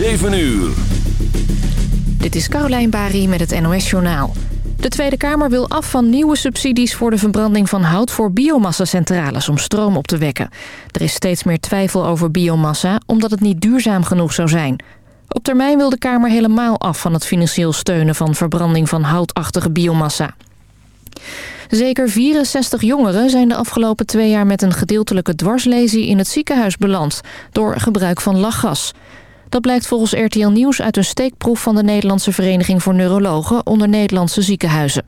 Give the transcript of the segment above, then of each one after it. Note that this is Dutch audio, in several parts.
7 uur. Dit is Caroline Bari met het NOS Journaal. De Tweede Kamer wil af van nieuwe subsidies voor de verbranding van hout voor biomassacentrales om stroom op te wekken. Er is steeds meer twijfel over biomassa omdat het niet duurzaam genoeg zou zijn. Op termijn wil de Kamer helemaal af van het financieel steunen van verbranding van houtachtige biomassa. Zeker 64 jongeren zijn de afgelopen twee jaar met een gedeeltelijke dwarslesie in het ziekenhuis beland door gebruik van lachgas. Dat blijkt volgens RTL Nieuws uit een steekproef van de Nederlandse Vereniging voor Neurologen onder Nederlandse ziekenhuizen.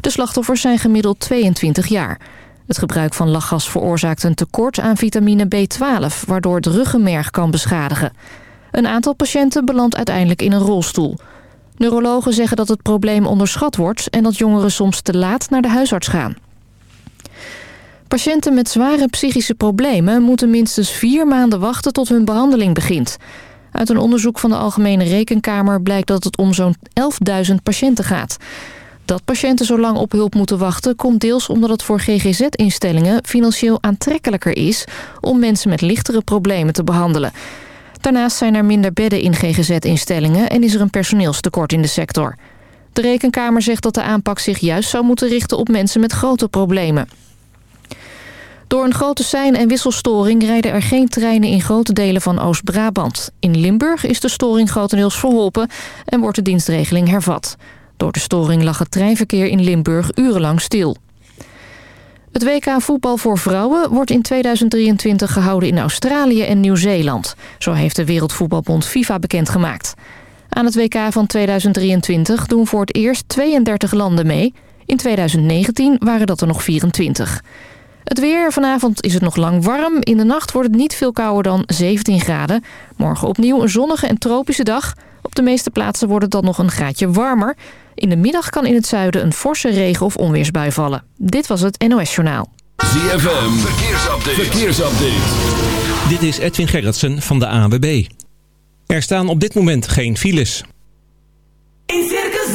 De slachtoffers zijn gemiddeld 22 jaar. Het gebruik van lachgas veroorzaakt een tekort aan vitamine B12, waardoor het ruggenmerg kan beschadigen. Een aantal patiënten belandt uiteindelijk in een rolstoel. Neurologen zeggen dat het probleem onderschat wordt... en dat jongeren soms te laat naar de huisarts gaan. Patiënten met zware psychische problemen... moeten minstens vier maanden wachten tot hun behandeling begint. Uit een onderzoek van de Algemene Rekenkamer... blijkt dat het om zo'n 11.000 patiënten gaat. Dat patiënten zo lang op hulp moeten wachten... komt deels omdat het voor GGZ-instellingen financieel aantrekkelijker is... om mensen met lichtere problemen te behandelen... Daarnaast zijn er minder bedden in GGZ-instellingen en is er een personeelstekort in de sector. De Rekenkamer zegt dat de aanpak zich juist zou moeten richten op mensen met grote problemen. Door een grote sein- en wisselstoring rijden er geen treinen in grote delen van Oost-Brabant. In Limburg is de storing grotendeels verholpen en wordt de dienstregeling hervat. Door de storing lag het treinverkeer in Limburg urenlang stil. Het WK voetbal voor vrouwen wordt in 2023 gehouden in Australië en Nieuw-Zeeland. Zo heeft de Wereldvoetbalbond FIFA bekendgemaakt. Aan het WK van 2023 doen voor het eerst 32 landen mee. In 2019 waren dat er nog 24. Het weer. Vanavond is het nog lang warm. In de nacht wordt het niet veel kouder dan 17 graden. Morgen opnieuw een zonnige en tropische dag. Op de meeste plaatsen wordt het dan nog een graadje warmer. In de middag kan in het zuiden een forse regen- of onweersbui vallen. Dit was het NOS Journaal. ZFM, verkeersupdate. verkeersupdate. Dit is Edwin Gerritsen van de ANWB. Er staan op dit moment geen files. In Circus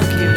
Thank you.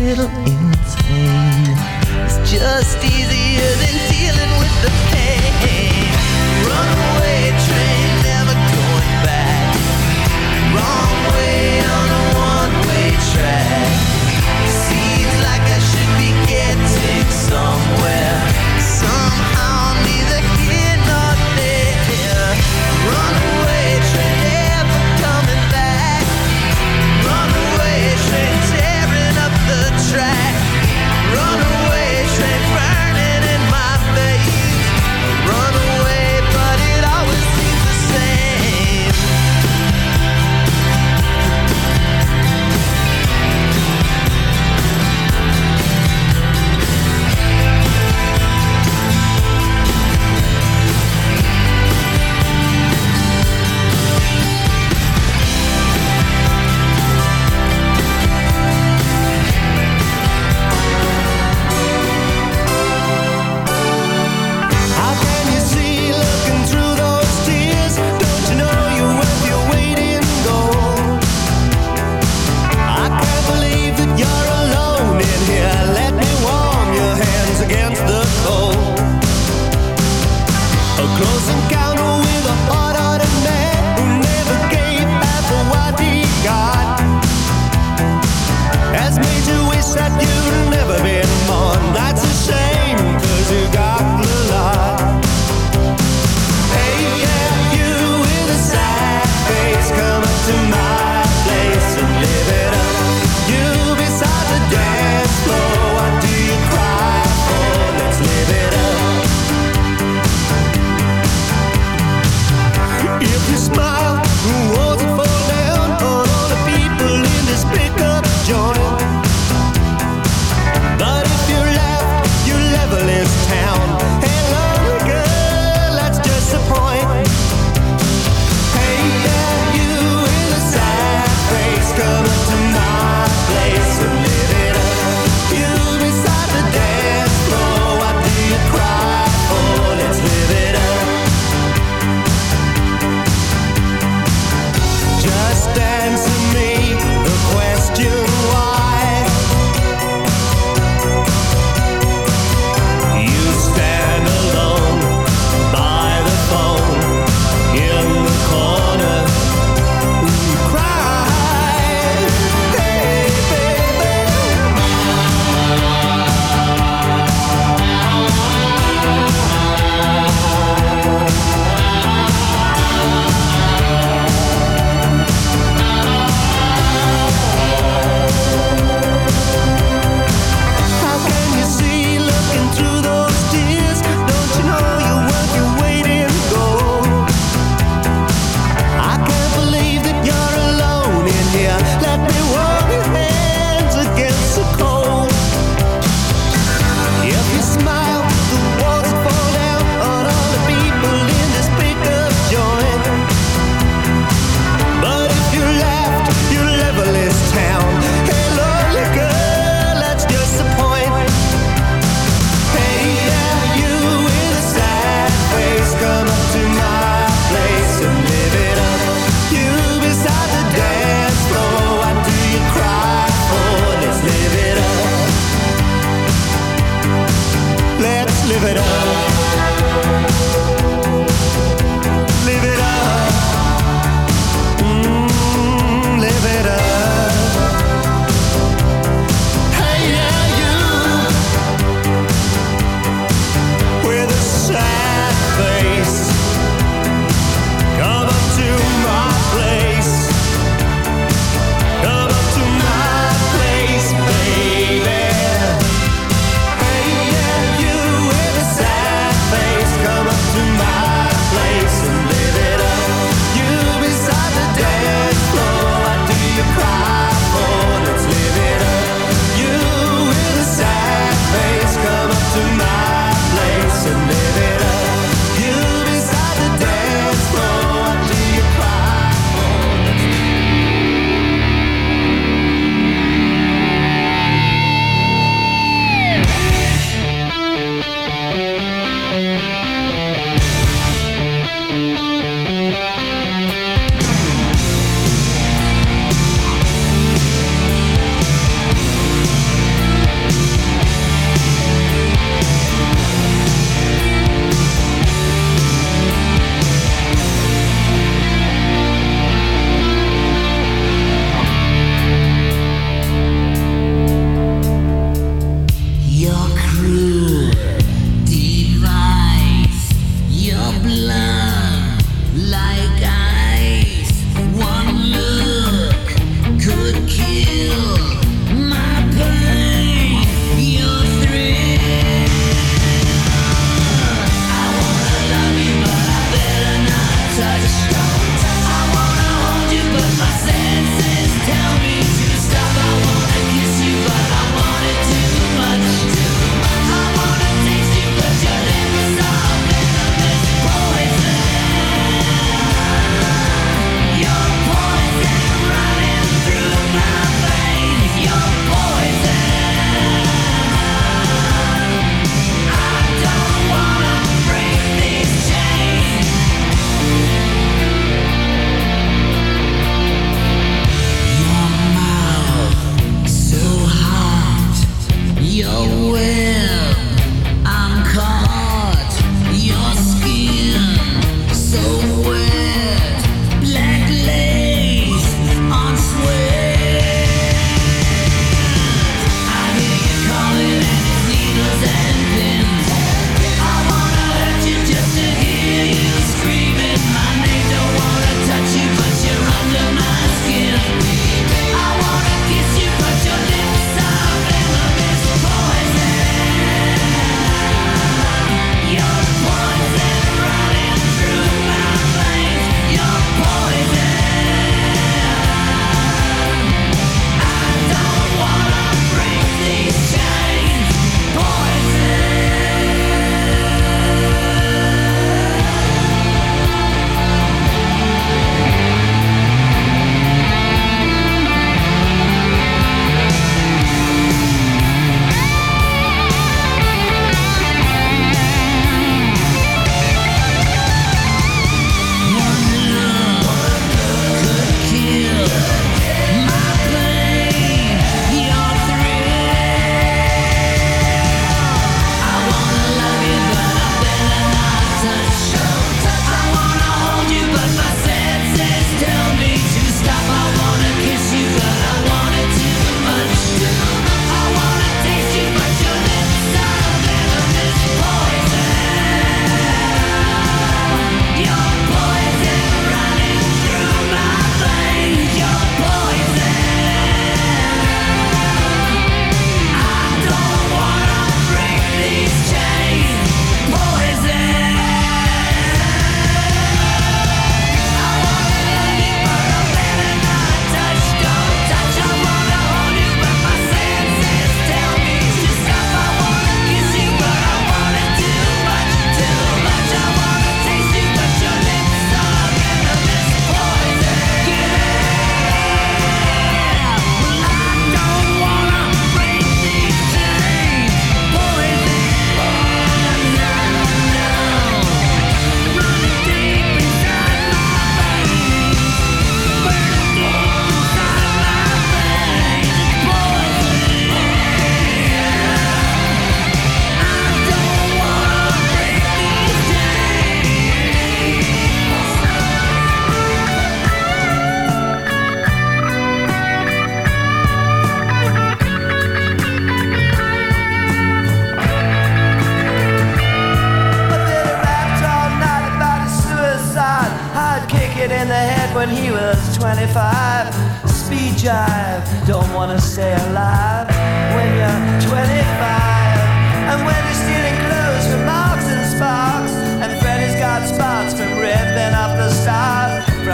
little insane. It's just easier than dealing with the pain. Run away.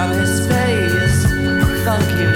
From his face. Funky little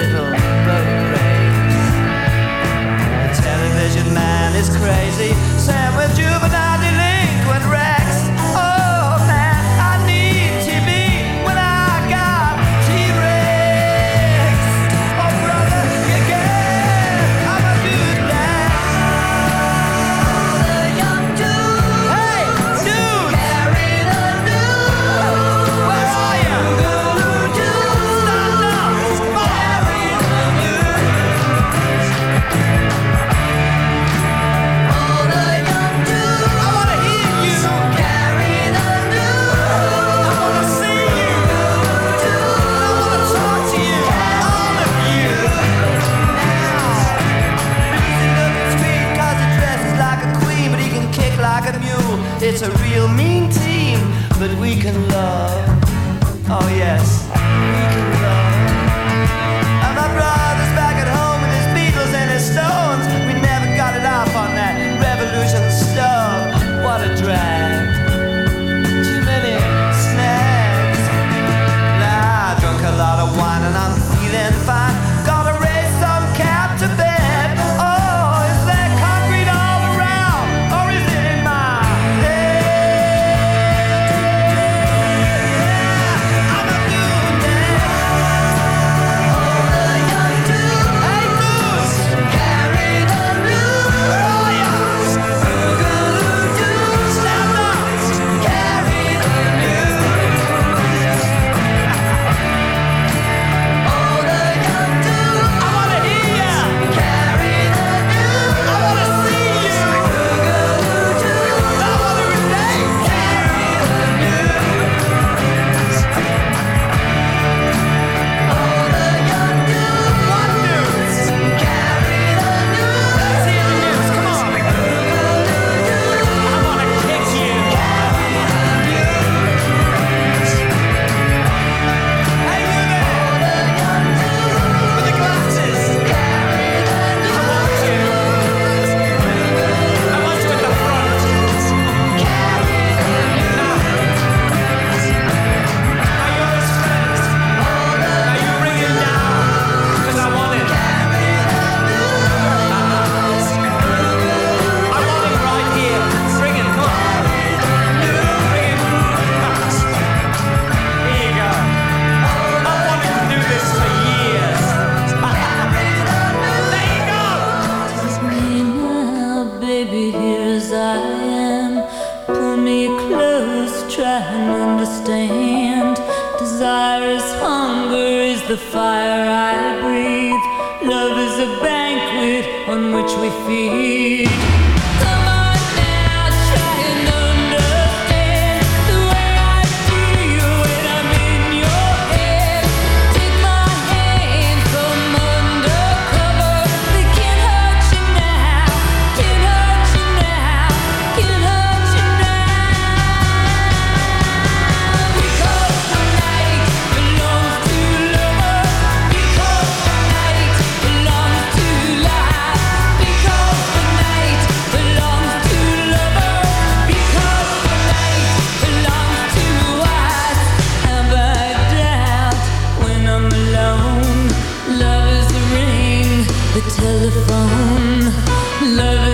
telephone. Love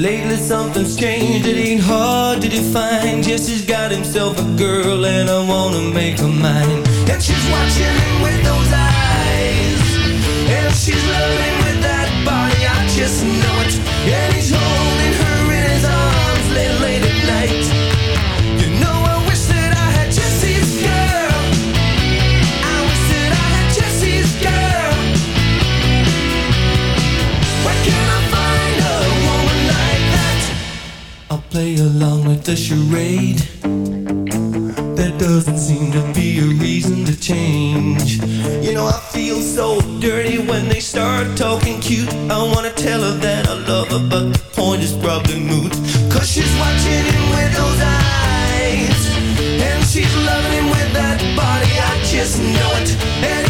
Lately something's changed, it ain't hard to define. Jesse's got himself a girl and I wanna make her mine. And she's watching him with those eyes. And she's loving with that body, I just know it's along with the charade. There doesn't seem to be a reason to change. You know, I feel so dirty when they start talking cute. I wanna tell her that I love her, but the point is probably moot. Cause she's watching him with those eyes, and she's loving him with that body. I just know it. And